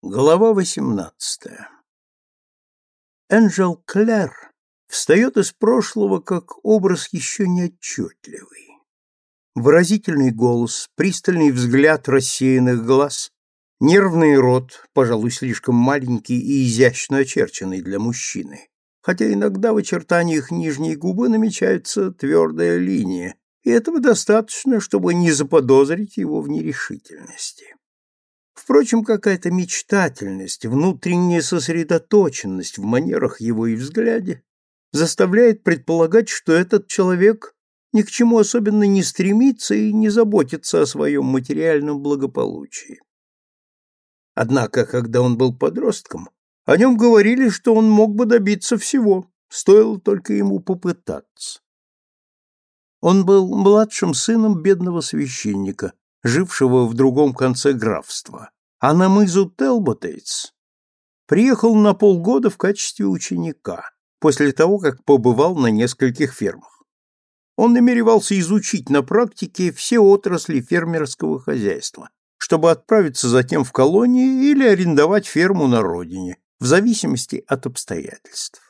Глава восемнадцатая. Энджел Клэр встает из прошлого как образ еще неотчетливый. Выразительный голос, пристальный взгляд рассеянных глаз, нервный рот, пожалуй, слишком маленький и изящно очерченный для мужчины, хотя иногда в очертаниях нижней губы намечается твердая линия, и этого достаточно, чтобы не заподозрить его в нерешительности. Впрочем, какая-то мечтательность, внутренняя сосредоточенность в манерах его и взгляде заставляет предполагать, что этот человек ни к чему особенно не стремится и не заботится о своем материальном благополучии. Однако, когда он был подростком, о нем говорили, что он мог бы добиться всего, стоило только ему попытаться. Он был младшим сыном бедного священника, жившего в другом конце графства, а на мызу Телботейтс приехал на полгода в качестве ученика, после того, как побывал на нескольких фермах. Он намеревался изучить на практике все отрасли фермерского хозяйства, чтобы отправиться затем в колонии или арендовать ферму на родине, в зависимости от обстоятельств.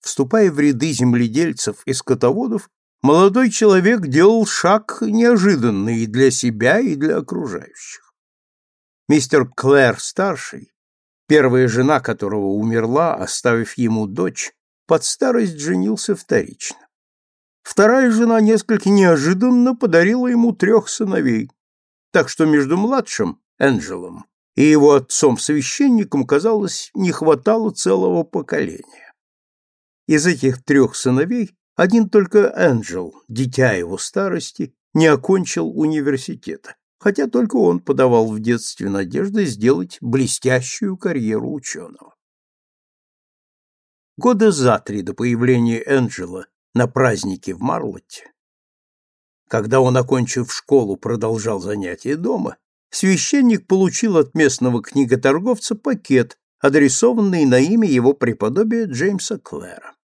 Вступая в ряды земледельцев и скотоводов, молодой человек делал шаг неожиданный для себя, и для окружающих. Мистер Клэр-старший, первая жена которого умерла, оставив ему дочь, под старость женился вторично. Вторая жена несколько неожиданно подарила ему трех сыновей, так что между младшим, Энджелом, и его отцом-священником, казалось, не хватало целого поколения. Из этих трех сыновей один только Энджел, дитя его старости, не окончил университета, хотя только он подавал в детстве надежды сделать блестящую карьеру ученого. Года за три до появления Энджела на празднике в Марлотте, когда он, окончив школу, продолжал занятия дома, священник получил от местного книготорговца пакет, адресованный на имя его преподобия Джеймса Клэра.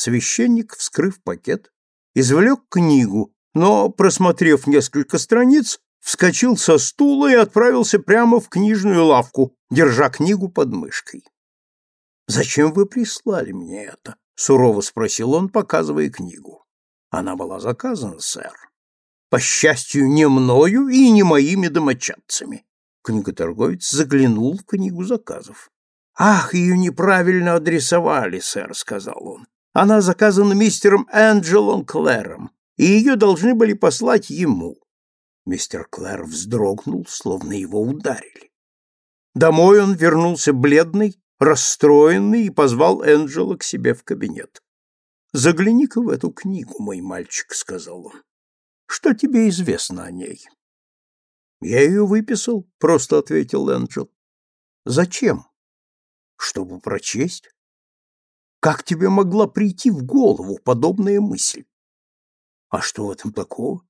Священник, вскрыв пакет, извлек книгу, но, просмотрев несколько страниц, вскочил со стула и отправился прямо в книжную лавку, держа книгу под мышкой. «Зачем вы прислали мне это?» — сурово спросил он, показывая книгу. «Она была заказана, сэр. По счастью, не мною и не моими домочадцами». Книготорговец заглянул в книгу заказов. «Ах, ее неправильно адресовали, сэр», — сказал он. Она заказана мистером Энджелом Клэром, и ее должны были послать ему. Мистер Клэр вздрогнул, словно его ударили. Домой он вернулся бледный, расстроенный и позвал Энджела к себе в кабинет. «Загляни-ка в эту книгу, мой мальчик», — сказал он. «Что тебе известно о ней?» «Я ее выписал», — просто ответил Энджел. «Зачем?» «Чтобы прочесть». Как тебе могла прийти в голову подобная мысль? А что в этом такого?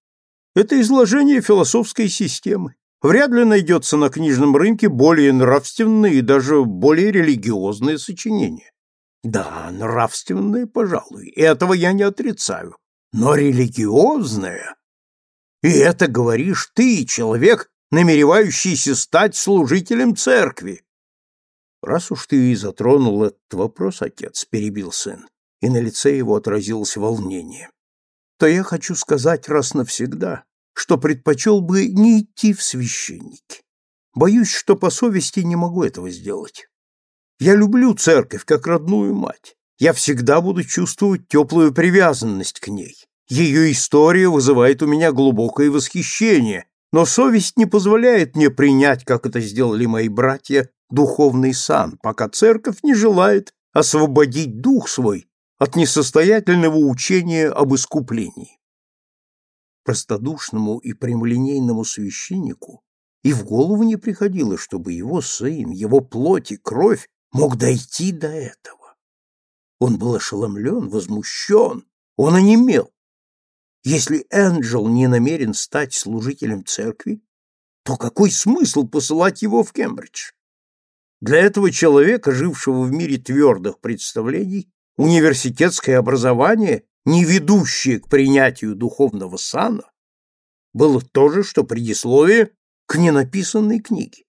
Это изложение философской системы. Вряд ли найдется на книжном рынке более нравственное и даже более религиозное сочинение. Да, нравственное, пожалуй, этого я не отрицаю. Но религиозное? И это говоришь ты, человек, намеревающийся стать служителем церкви. Раз уж ты и затронул этот вопрос, отец, перебил сын, и на лице его отразилось волнение, то я хочу сказать раз навсегда, что предпочел бы не идти в священники. Боюсь, что по совести не могу этого сделать. Я люблю церковь как родную мать. Я всегда буду чувствовать теплую привязанность к ней. Ее история вызывает у меня глубокое восхищение, но совесть не позволяет мне принять, как это сделали мои братья, духовный сан, пока церковь не желает освободить дух свой от несостоятельного учения об искуплении. Простодушному и прямолинейному священнику и в голову не приходило, чтобы его сын, его плоть и кровь мог дойти до этого. Он был ошеломлен, возмущен, он онемел. Если Энджел не намерен стать служителем церкви, то какой смысл посылать его в Кембридж? Для этого человека, жившего в мире твердых представлений, университетское образование, не ведущее к принятию духовного сана, было то же, что предисловие к ненаписанной книге.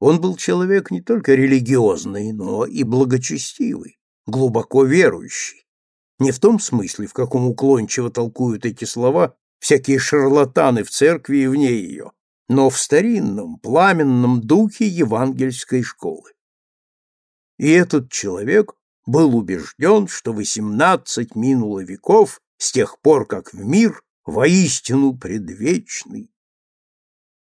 Он был человек не только религиозный, но и благочестивый, глубоко верующий. Не в том смысле, в каком уклончиво толкуют эти слова всякие шарлатаны в церкви и вне ее, но в старинном, пламенном духе евангельской школы. И этот человек был убежден, что восемнадцать минуло веков с тех пор, как в мир воистину предвечный.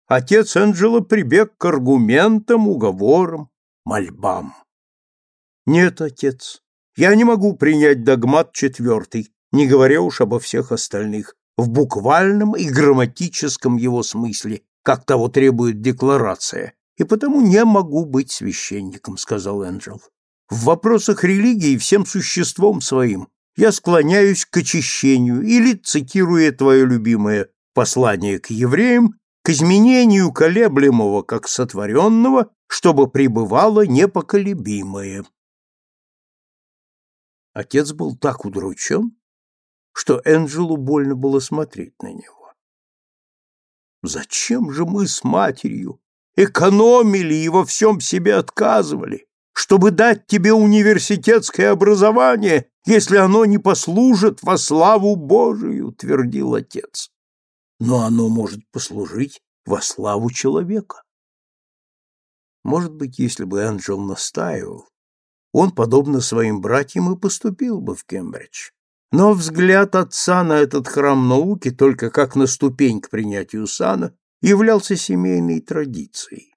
Отец Энджела прибег к аргументам, уговорам, мольбам. Нет, отец, я не могу принять догмат четвертый, не говоря уж обо всех остальных, в буквальном и грамматическом его смысле, как того требует декларация, и потому не могу быть священником, сказал Энджел. В вопросах религии всем существом своим я склоняюсь к очищению или, цитируя твое любимое послание к евреям, к изменению колеблемого как сотворенного, чтобы пребывало непоколебимое. Отец был так удручен, что Энджелу больно было смотреть на него. Зачем же мы с матерью экономили и во всем себе отказывали, чтобы дать тебе университетское образование, если оно не послужит во славу Божию, твердил отец. Но оно может послужить во славу человека. Может быть, если бы Энджел настаивал, он, подобно своим братьям, и поступил бы в Кембридж. Но взгляд отца на этот храм науки только как на ступень к принятию сана являлся семейной традицией.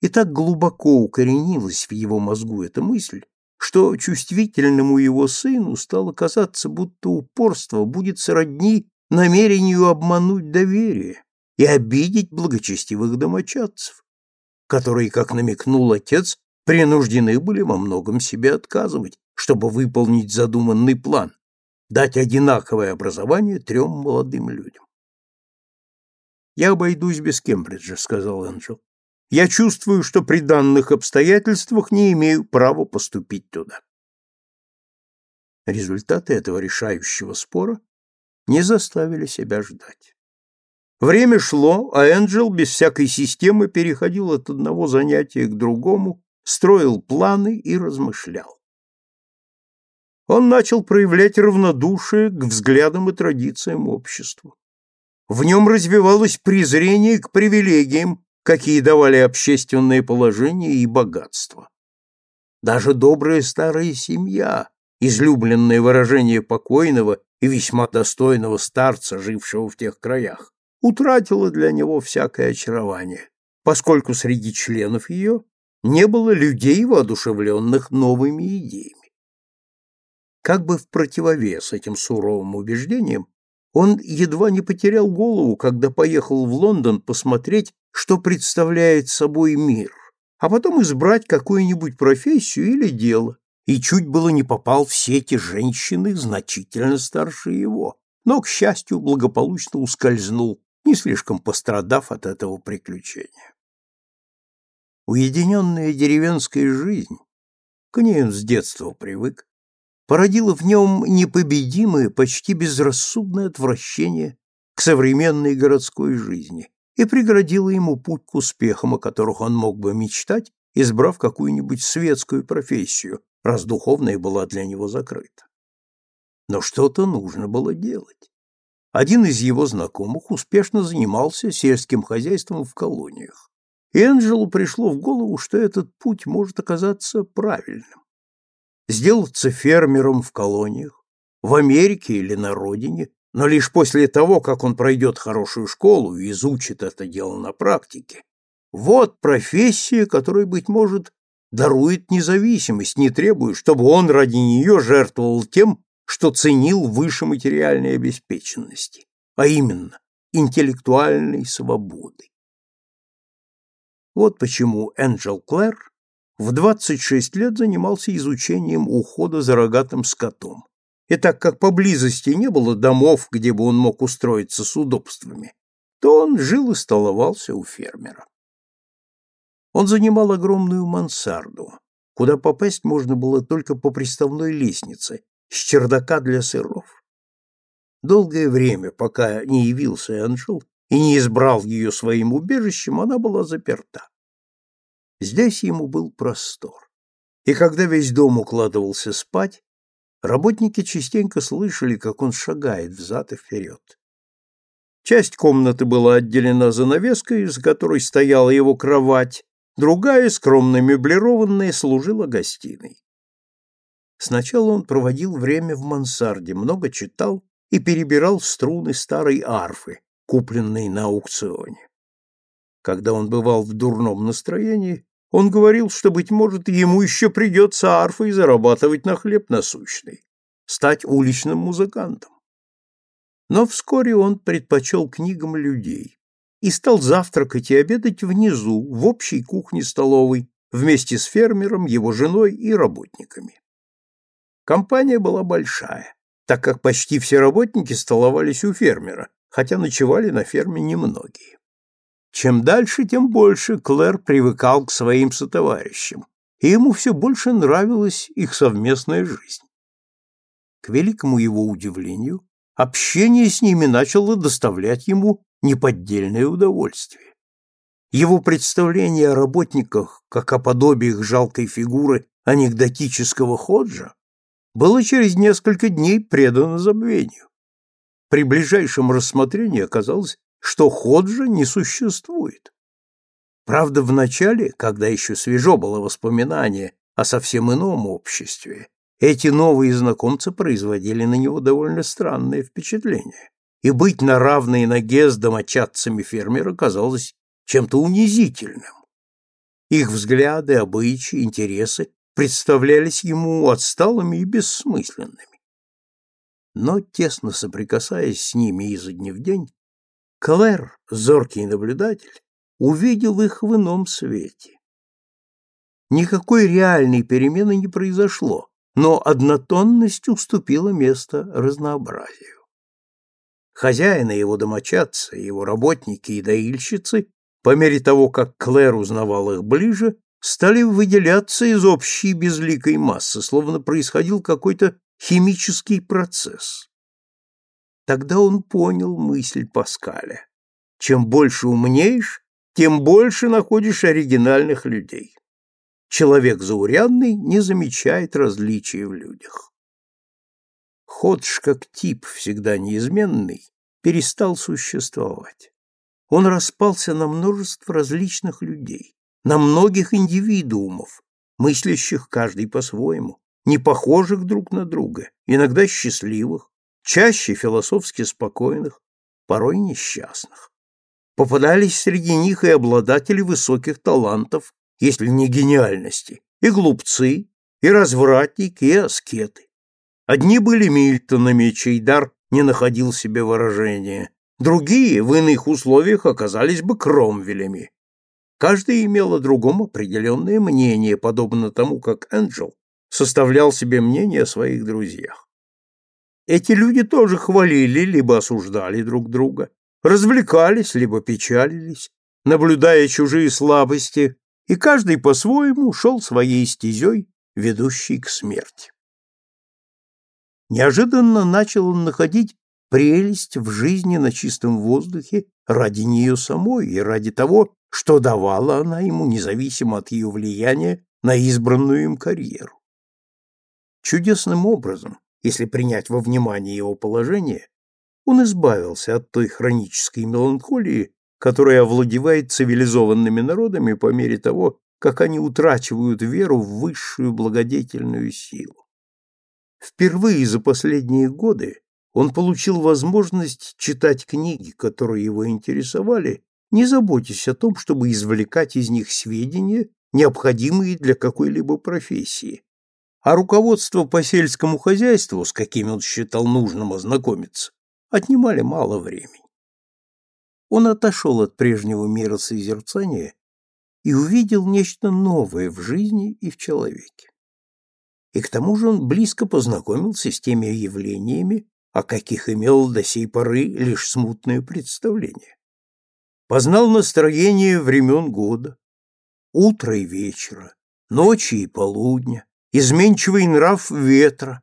И так глубоко укоренилась в его мозгу эта мысль, что чувствительному его сыну стало казаться, будто упорство будет сродни намерению обмануть доверие и обидеть благочестивых домочадцев, которые, как намекнул отец, принуждены были во многом себе отказывать, чтобы выполнить задуманный план, дать одинаковое образование трем молодым людям. «Я обойдусь без Кембриджа», — сказал Энджел. «Я чувствую, что при данных обстоятельствах не имею права поступить туда». Результаты этого решающего спора не заставили себя ждать. Время шло, а Энджел без всякой системы переходил от одного занятия к другому, строил планы и размышлял он начал проявлять равнодушие к взглядам и традициям общества. В нем развивалось презрение к привилегиям, какие давали общественное положение и богатство. Даже добрая старая семья, излюбленное выражение покойного и весьма достойного старца, жившего в тех краях, утратила для него всякое очарование, поскольку среди членов ее не было людей, воодушевленных новыми идеями. Как бы в противовес этим суровым убеждениям, он едва не потерял голову, когда поехал в Лондон посмотреть, что представляет собой мир, а потом избрать какую-нибудь профессию или дело, и чуть было не попал в сети женщины, значительно старше его, но, к счастью, благополучно ускользнул, не слишком пострадав от этого приключения. Уединенная деревенская жизнь, к ней он с детства привык, породило в нем непобедимое, почти безрассудное отвращение к современной городской жизни и преградило ему путь к успехам, о которых он мог бы мечтать, избрав какую-нибудь светскую профессию, раз духовная была для него закрыта. Но что-то нужно было делать. Один из его знакомых успешно занимался сельским хозяйством в колониях. И Энджелу пришло в голову, что этот путь может оказаться правильным сделаться фермером в колониях, в Америке или на родине, но лишь после того, как он пройдет хорошую школу и изучит это дело на практике. Вот профессия, которая, быть может, дарует независимость, не требуя, чтобы он ради нее жертвовал тем, что ценил выше материальной обеспеченности, а именно интеллектуальной свободы. Вот почему Энджел Клэр в 26 лет занимался изучением ухода за рогатым скотом. И так как поблизости не было домов, где бы он мог устроиться с удобствами, то он жил и столовался у фермера. Он занимал огромную мансарду, куда попасть можно было только по приставной лестнице, с чердака для сыров. Долгое время, пока не явился Анжел и не избрал ее своим убежищем, она была заперта. Здесь ему был простор. И когда весь дом укладывался спать, работники частенько слышали, как он шагает взад и вперед. Часть комнаты была отделена занавеской, за которой стояла его кровать, другая, скромно меблированная, служила гостиной. Сначала он проводил время в мансарде, много читал и перебирал струны старой арфы, купленной на аукционе. Когда он бывал в дурном настроении, он говорил, что, быть может, ему еще придется арфой зарабатывать на хлеб насущный, стать уличным музыкантом. Но вскоре он предпочел книгам людей и стал завтракать и обедать внизу, в общей кухне-столовой, вместе с фермером, его женой и работниками. Компания была большая, так как почти все работники столовались у фермера, хотя ночевали на ферме немногие. Чем дальше, тем больше Клэр привыкал к своим сотоварищам, и ему все больше нравилась их совместная жизнь. К великому его удивлению, общение с ними начало доставлять ему неподдельное удовольствие. Его представление о работниках, как о подобиях жалкой фигуры анекдотического ходжа, было через несколько дней предано забвению. При ближайшем рассмотрении оказалось, что Ходжа не существует. Правда, в начале, когда еще свежо было воспоминание о совсем ином обществе, эти новые знакомцы производили на него довольно странное впечатление, и быть на равной ноге с домочадцами фермера казалось чем-то унизительным. Их взгляды, обычаи, интересы представлялись ему отсталыми и бессмысленными. Но, тесно соприкасаясь с ними изо дня в день, Клэр, зоркий наблюдатель, увидел их в ином свете. Никакой реальной перемены не произошло, но однотонность уступила место разнообразию. Хозяин и его домочадцы, его работники и доильщицы, по мере того, как Клэр узнавал их ближе, стали выделяться из общей безликой массы, словно происходил какой-то химический процесс. Тогда он понял мысль Паскаля. Чем больше умнеешь, тем больше находишь оригинальных людей. Человек заурядный не замечает различий в людях. Ходж как тип, всегда неизменный, перестал существовать. Он распался на множество различных людей, на многих индивидуумов, мыслящих каждый по-своему, не похожих друг на друга, иногда счастливых, чаще философски спокойных, порой несчастных. Попадались среди них и обладатели высоких талантов, если не гениальности, и глупцы, и развратники, и аскеты. Одни были Мильтонами, чей дар не находил себе выражения, другие в иных условиях оказались бы Кромвелями. Каждый имел о другом определенное мнение, подобно тому, как Энджел составлял себе мнение о своих друзьях. Эти люди тоже хвалили либо осуждали друг друга, развлекались либо печалились, наблюдая чужие слабости, и каждый по-своему шел своей стезей, ведущей к смерти. Неожиданно начал он находить прелесть в жизни на чистом воздухе ради нее самой и ради того, что давала она ему, независимо от ее влияния на избранную им карьеру. Чудесным образом если принять во внимание его положение, он избавился от той хронической меланхолии, которая овладевает цивилизованными народами по мере того, как они утрачивают веру в высшую благодетельную силу. Впервые за последние годы он получил возможность читать книги, которые его интересовали, не заботясь о том, чтобы извлекать из них сведения, необходимые для какой-либо профессии, а руководство по сельскому хозяйству, с каким он считал нужным ознакомиться, отнимали мало времени. Он отошел от прежнего мира созерцания и увидел нечто новое в жизни и в человеке. И к тому же он близко познакомился с теми явлениями, о каких имел до сей поры лишь смутное представление. Познал настроение времен года, утра и вечера, ночи и полудня, изменчивый нрав ветра,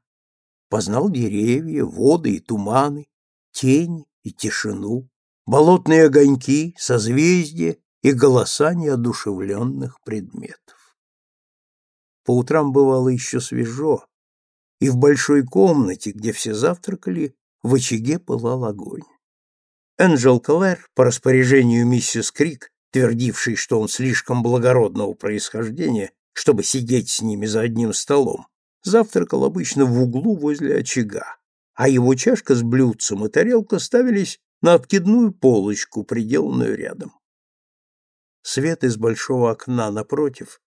познал деревья, воды и туманы, тень и тишину, болотные огоньки, созвездия и голоса неодушевленных предметов. По утрам бывало еще свежо, и в большой комнате, где все завтракали, в очаге пылал огонь. Энджел Клэр, по распоряжению миссис Крик, твердившей, что он слишком благородного происхождения, чтобы сидеть с ними за одним столом, завтракал обычно в углу возле очага, а его чашка с блюдцем и тарелка ставились на откидную полочку, приделанную рядом. Свет из большого окна напротив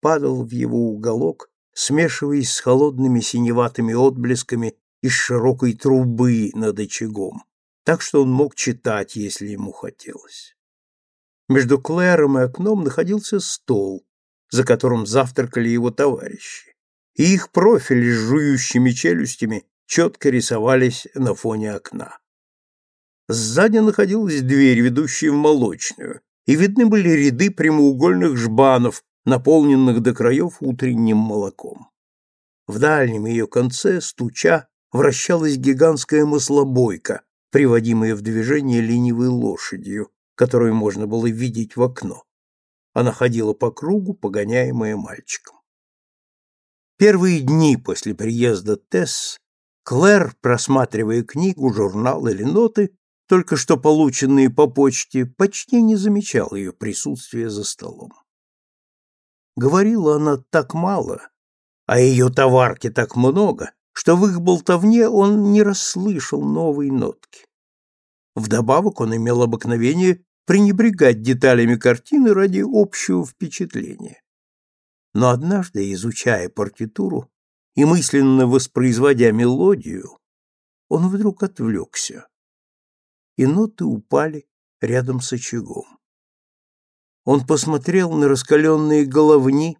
падал в его уголок, смешиваясь с холодными синеватыми отблесками из широкой трубы над очагом, так что он мог читать, если ему хотелось. Между Клэром и окном находился стол, за которым завтракали его товарищи, и их профили с жующими челюстями четко рисовались на фоне окна. Сзади находилась дверь, ведущая в молочную, и видны были ряды прямоугольных жбанов, наполненных до краев утренним молоком. В дальнем ее конце, стуча, вращалась гигантская маслобойка, приводимая в движение ленивой лошадью, которую можно было видеть в окно. Она ходила по кругу, погоняемая мальчиком. Первые дни после приезда Тесс Клэр, просматривая книгу, журнал или ноты, только что полученные по почте, почти не замечал ее присутствия за столом. Говорила она так мало, а ее товарки так много, что в их болтовне он не расслышал новой нотки. Вдобавок он имел обыкновение пренебрегать деталями картины ради общего впечатления. Но однажды, изучая партитуру и мысленно воспроизводя мелодию, он вдруг отвлекся, и ноты упали рядом с очагом. Он посмотрел на раскаленные головни,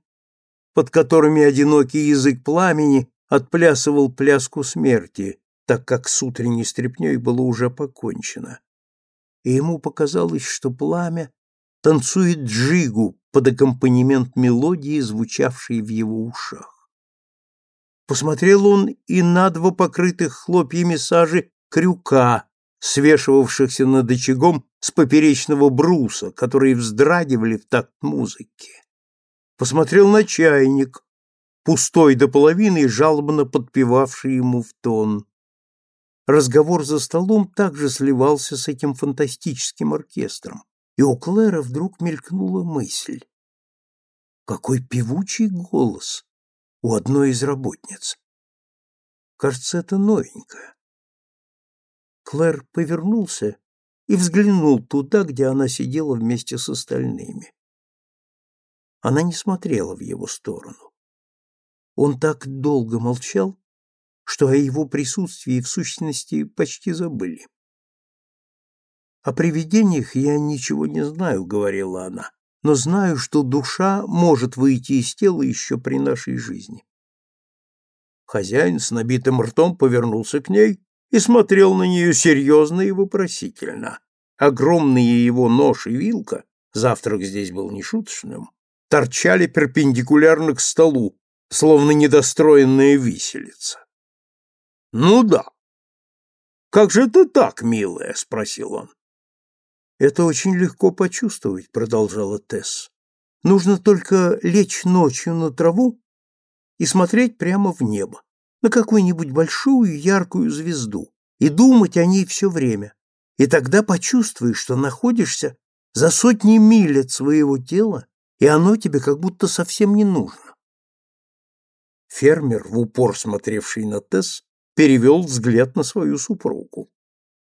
под которыми одинокий язык пламени отплясывал пляску смерти, так как с утренней стряпней было уже покончено. И ему показалось, что пламя танцует джигу под аккомпанемент мелодии, звучавшей в его ушах. Посмотрел он и на два покрытых хлопьями сажи крюка, свешивавшихся над очагом с поперечного бруса, которые вздрагивали в такт музыки. Посмотрел на чайник, пустой до половины и жалобно подпевавший ему в тон. Разговор за столом также сливался с этим фантастическим оркестром, и у Клэра вдруг мелькнула мысль. Какой певучий голос у одной из работниц! Кажется, это новенькое. Клэр повернулся и взглянул туда, где она сидела вместе с остальными. Она не смотрела в его сторону. Он так долго молчал, что о его присутствии в сущности почти забыли. «О привидениях я ничего не знаю», — говорила она, «но знаю, что душа может выйти из тела еще при нашей жизни». Хозяин с набитым ртом повернулся к ней и смотрел на нее серьезно и вопросительно. Огромные его нож и вилка, завтрак здесь был нешуточным, торчали перпендикулярно к столу, словно недостроенная виселица. «Ну да». «Как же это так, милая?» — спросил он. «Это очень легко почувствовать», — продолжала Тесс. «Нужно только лечь ночью на траву и смотреть прямо в небо на какую-нибудь большую яркую звезду и думать о ней все время. И тогда почувствуешь, что находишься за сотни миль от своего тела, и оно тебе как будто совсем не нужно. Фермер, в упор смотревший на Тесс, перевел взгляд на свою супругу.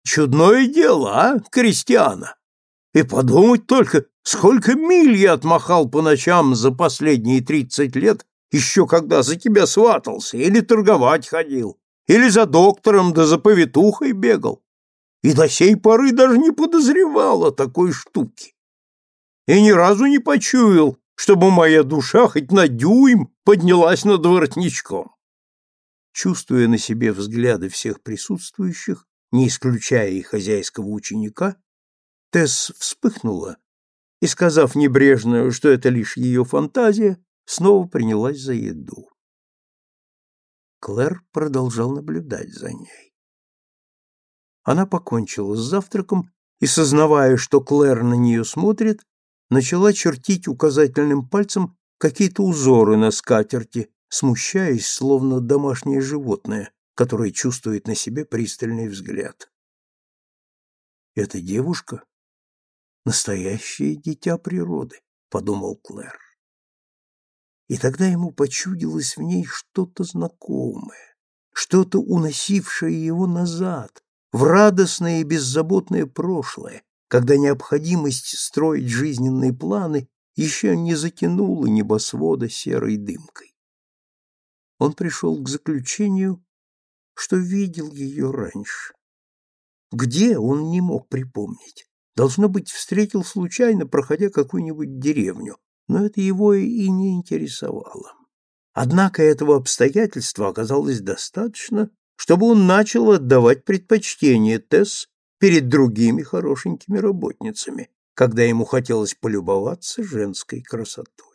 «Чудное дело, а, крестьяна! И подумать только, сколько миль я отмахал по ночам за последние тридцать лет еще когда за тебя сватался, или торговать ходил, или за доктором да за повитухой бегал. И до сей поры даже не подозревал о такой штуке. И ни разу не почуял, чтобы моя душа хоть на дюйм поднялась над воротничком. Чувствуя на себе взгляды всех присутствующих, не исключая и хозяйского ученика, Тесс вспыхнула и, сказав небрежно, что это лишь ее фантазия, снова принялась за еду. Клэр продолжал наблюдать за ней. Она покончила с завтраком и, сознавая, что Клэр на нее смотрит, начала чертить указательным пальцем какие-то узоры на скатерти, смущаясь, словно домашнее животное, которое чувствует на себе пристальный взгляд. «Эта девушка — настоящее дитя природы», — подумал Клэр. И тогда ему почудилось в ней что-то знакомое, что-то уносившее его назад, в радостное и беззаботное прошлое, когда необходимость строить жизненные планы еще не затянула небосвода серой дымкой. Он пришел к заключению, что видел ее раньше. Где, он не мог припомнить. Должно быть, встретил случайно, проходя какую-нибудь деревню, но это его и не интересовало. Однако этого обстоятельства оказалось достаточно, чтобы он начал отдавать предпочтение Тесс перед другими хорошенькими работницами, когда ему хотелось полюбоваться женской красотой.